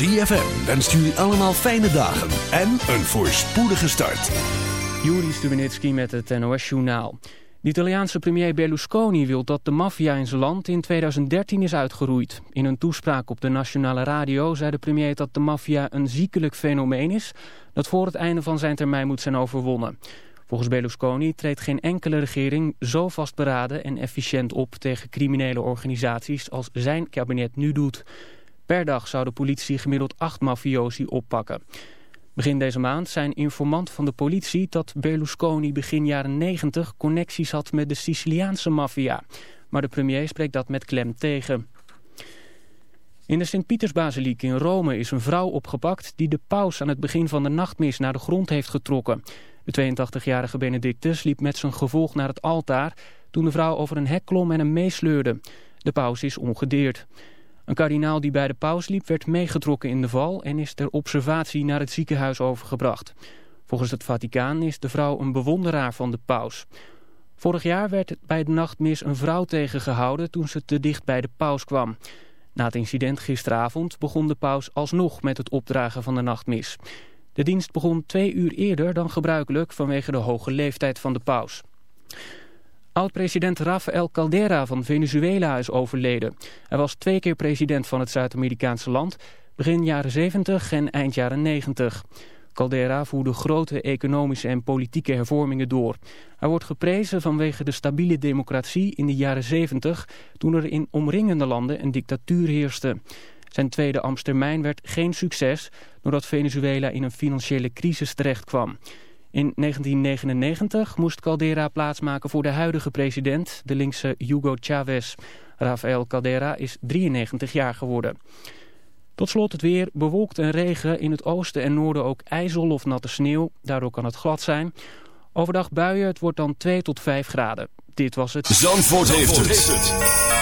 ZFM wenst jullie allemaal fijne dagen en een voorspoedige start. Juri Stubenitski met het NOS-journaal. De Italiaanse premier Berlusconi wil dat de maffia in zijn land in 2013 is uitgeroeid. In een toespraak op de nationale radio zei de premier dat de maffia een ziekelijk fenomeen is... dat voor het einde van zijn termijn moet zijn overwonnen. Volgens Berlusconi treedt geen enkele regering zo vastberaden en efficiënt op... tegen criminele organisaties als zijn kabinet nu doet... Per dag zou de politie gemiddeld acht mafiosi oppakken. Begin deze maand zijn informant van de politie dat Berlusconi begin jaren 90 connecties had met de Siciliaanse maffia. Maar de premier spreekt dat met klem tegen. In de Sint-Pietersbasiliek in Rome is een vrouw opgepakt die de paus aan het begin van de nachtmis naar de grond heeft getrokken. De 82-jarige Benedictus liep met zijn gevolg naar het altaar toen de vrouw over een hek klom en hem meesleurde. De paus is ongedeerd. Een kardinaal die bij de paus liep werd meegetrokken in de val en is ter observatie naar het ziekenhuis overgebracht. Volgens het Vaticaan is de vrouw een bewonderaar van de paus. Vorig jaar werd bij de nachtmis een vrouw tegengehouden toen ze te dicht bij de paus kwam. Na het incident gisteravond begon de paus alsnog met het opdragen van de nachtmis. De dienst begon twee uur eerder dan gebruikelijk vanwege de hoge leeftijd van de paus. Oud-president Rafael Caldera van Venezuela is overleden. Hij was twee keer president van het Zuid-Amerikaanse land, begin jaren 70 en eind jaren 90. Caldera voerde grote economische en politieke hervormingen door. Hij wordt geprezen vanwege de stabiele democratie in de jaren 70... toen er in omringende landen een dictatuur heerste. Zijn tweede Amstermijn werd geen succes... doordat Venezuela in een financiële crisis terechtkwam. In 1999 moest Caldera plaatsmaken voor de huidige president, de linkse Hugo Chavez. Rafael Caldera is 93 jaar geworden. Tot slot het weer, bewolkt en regen, in het oosten en noorden ook ijzel of natte sneeuw. Daardoor kan het glad zijn. Overdag buien, het wordt dan 2 tot 5 graden. Dit was het... Zandvoort, heeft, het.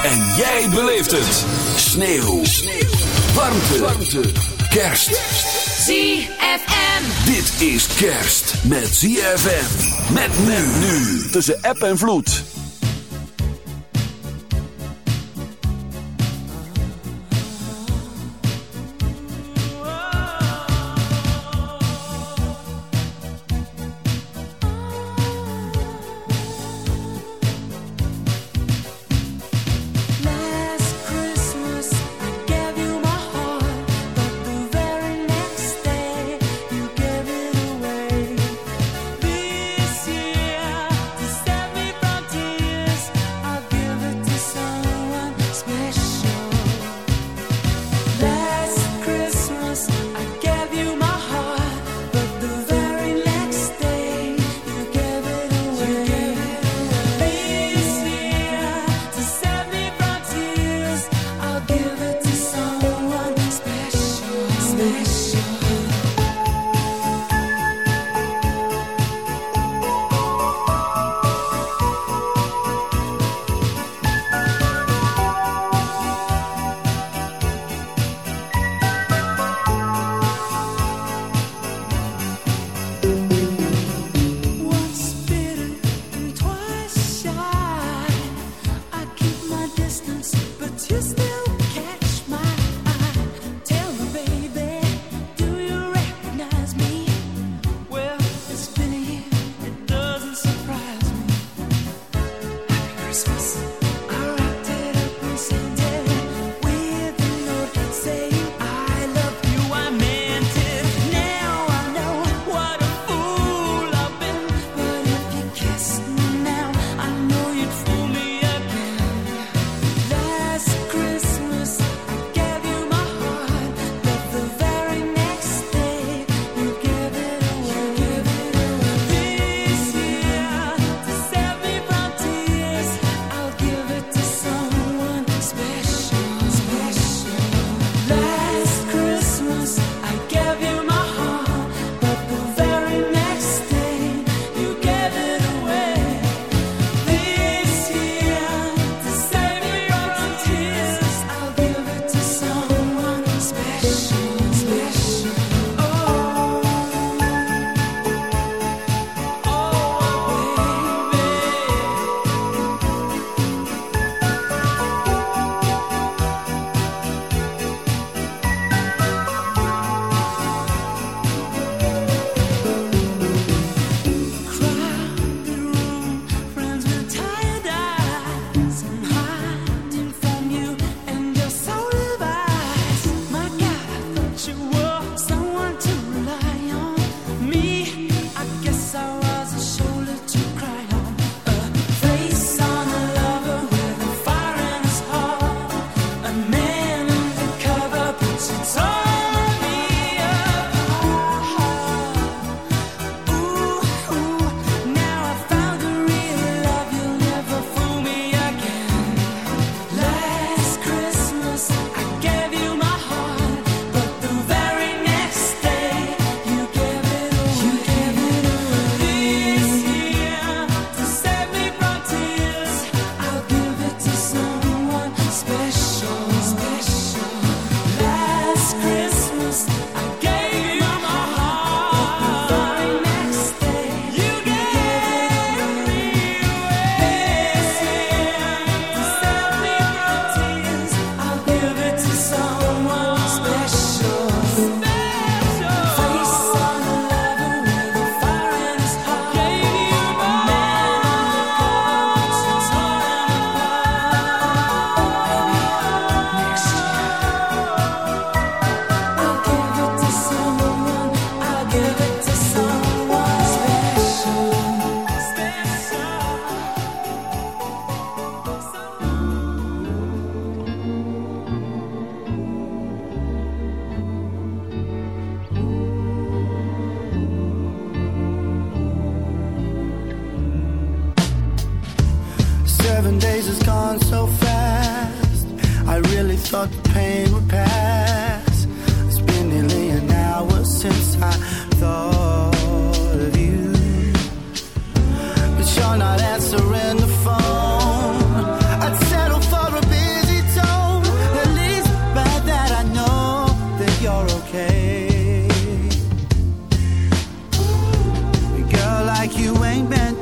En jij beleeft het. Sneeuw. sneeuw. Warmte. Warmte. Kerst. ZFM. Dit is kerst met ZFM. Met men nu. Tussen app en vloed.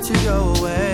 To go away.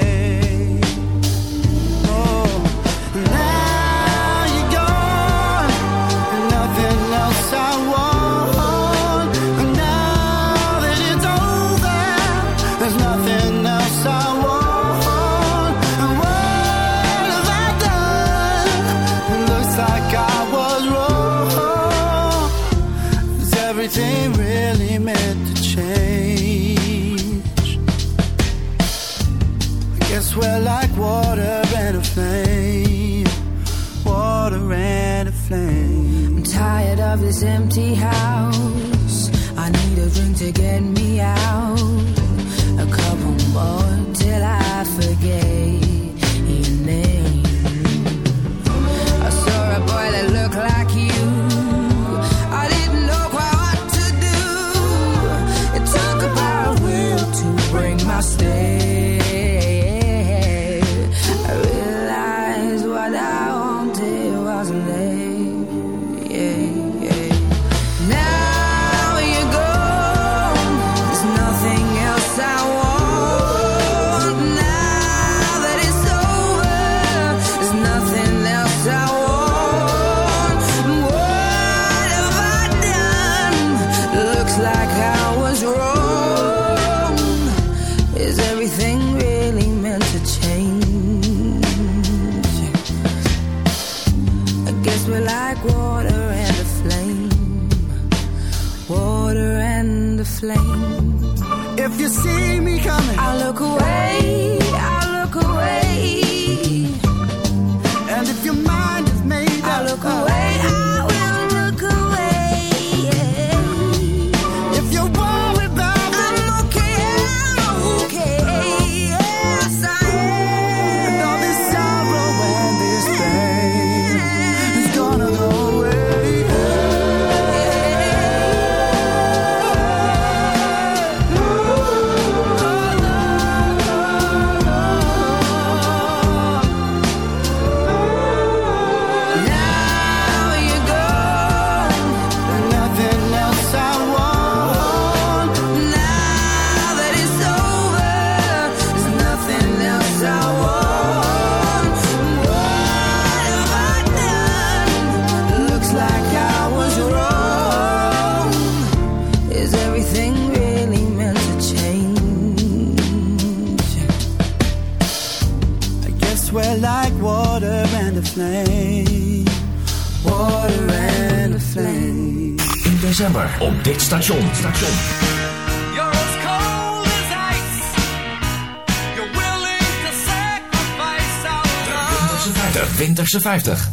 56.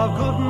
You? I've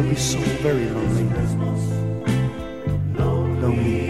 It'll be so very lonely, lonely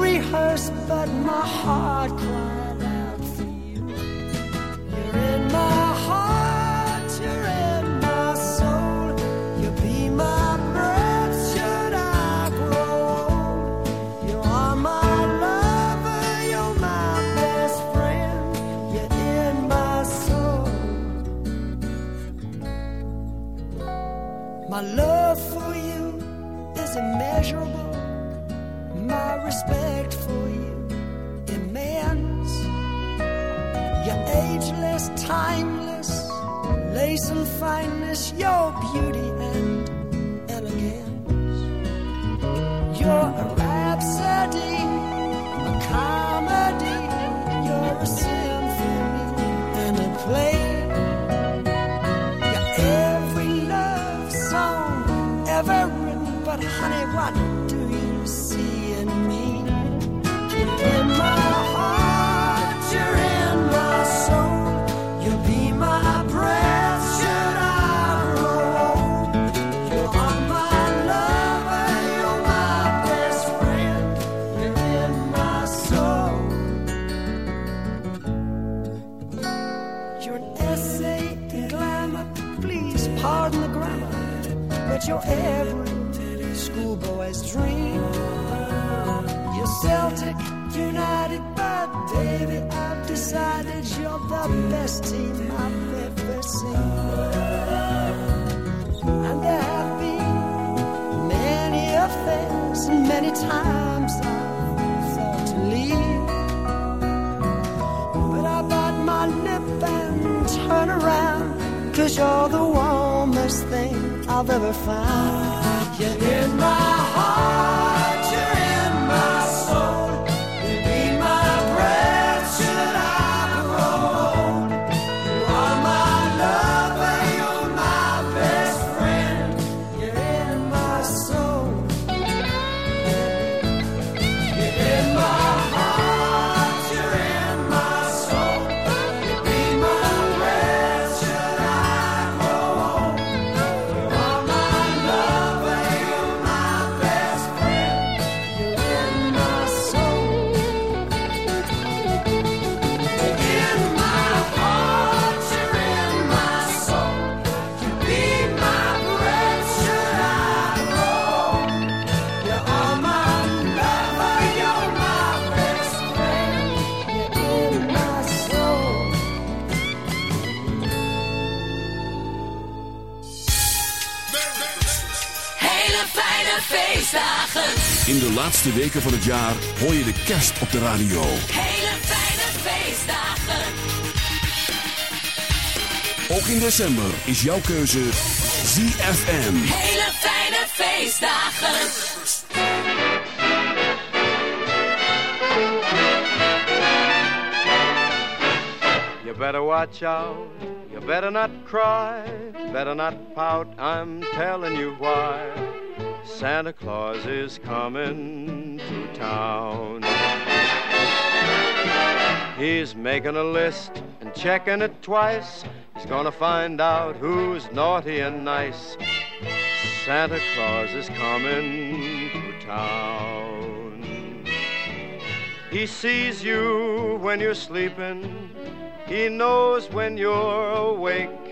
rehearsed, but my heart cried pardon the grammar, but you're every schoolboy's dream. You're Celtic United, but baby, I've decided you're the best team I've ever seen. And there have been many affairs, many times I've thought to leave. But I bite my lip and turn around, cause you're the warmest thing I've ever found. You're in my heart, In de laatste weken van het jaar hoor je de kerst op de radio. Hele fijne feestdagen. Ook in december is jouw keuze ZFM. Hele fijne feestdagen. You better watch out, you better not cry, better not pout, I'm telling you why. Santa Claus is coming to town. He's making a list and checking it twice. He's gonna find out who's naughty and nice. Santa Claus is coming to town. He sees you when you're sleeping. He knows when you're awake.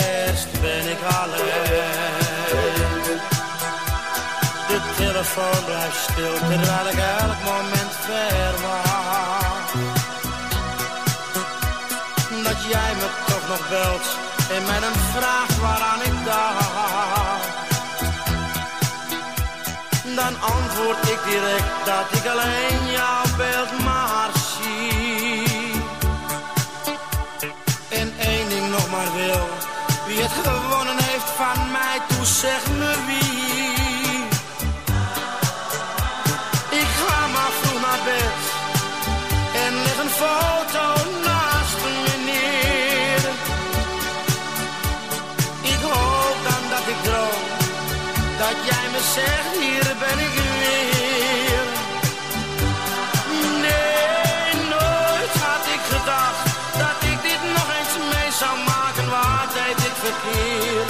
Met kerst ben ik alleen. De telefoon blijft stil terwijl ik elk moment verwacht. Dat jij me toch nog belt en mij dan vraagt waaraan ik dacht. Dan antwoord ik direct dat ik alleen jouw beeld maar toe zeg me wie. Ik ga maar vroeg naar bed en leg een foto naast me neer. Ik hoop dan dat ik droom, dat jij me zegt, hier ben ik weer. Nee, nooit had ik gedacht dat ik dit nog eens mee zou maken, waar deed ik verkeerd.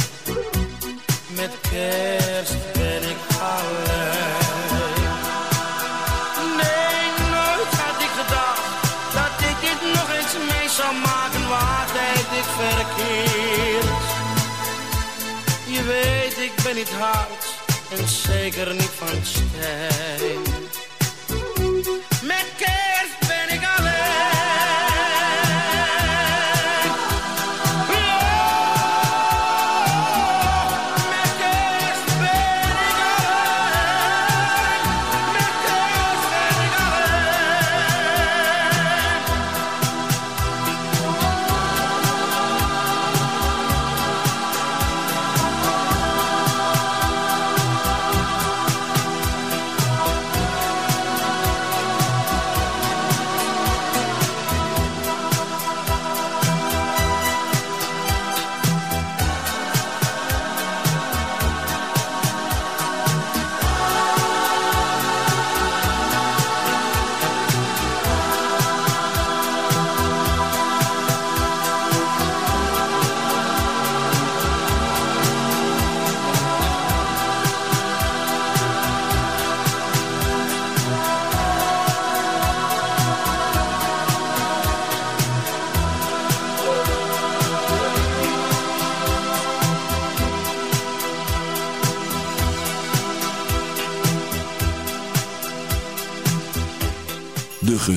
Met kerst ben ik alleen. Nee, nooit had ik gedacht dat ik dit nog eens mee zou maken. Waar deed ik verkeerd? Je weet, ik ben niet hard en zeker niet van steen.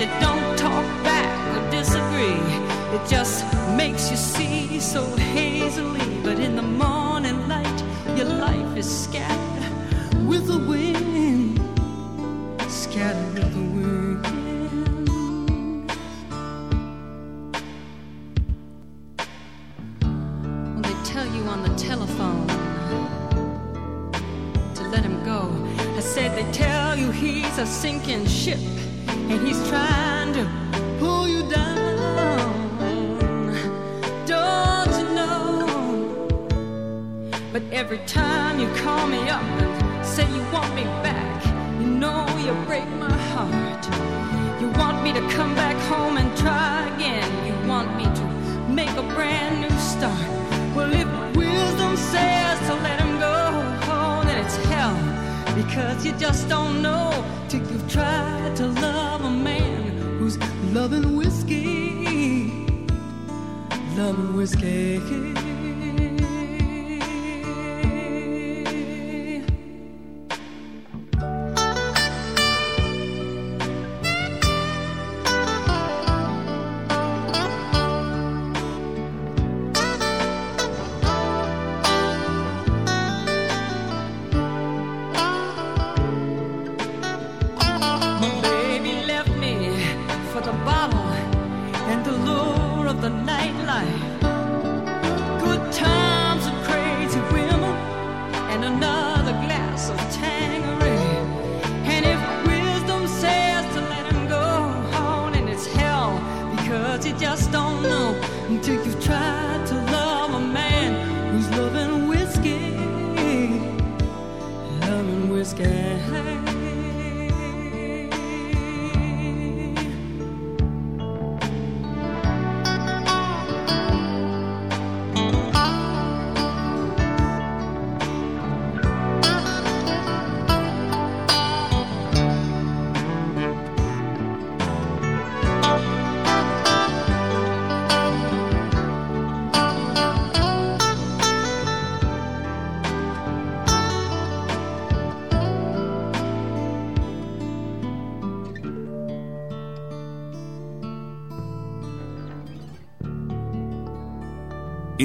said, don't talk back or disagree. It just makes you see so hazily. But in the morning light, your life is scattered.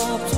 up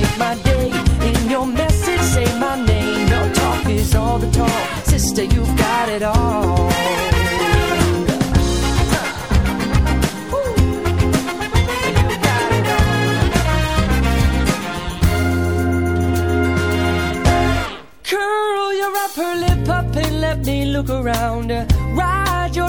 Make my day. In your message, say my name. Your talk is all the talk. Sister, you've got it all. Curl your upper lip up and let me look around. Your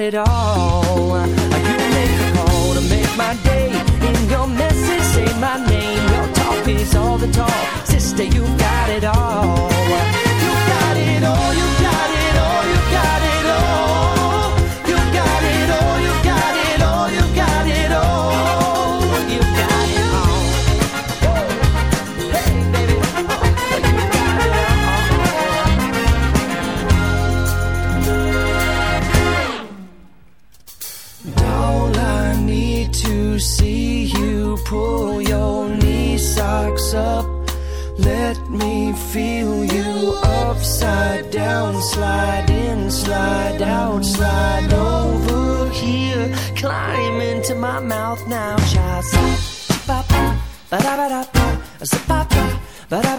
It all.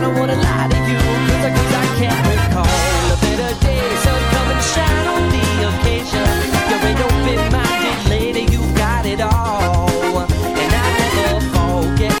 don't wanna lie to I, can't recall a better day. Shine on the occasion. You ain't no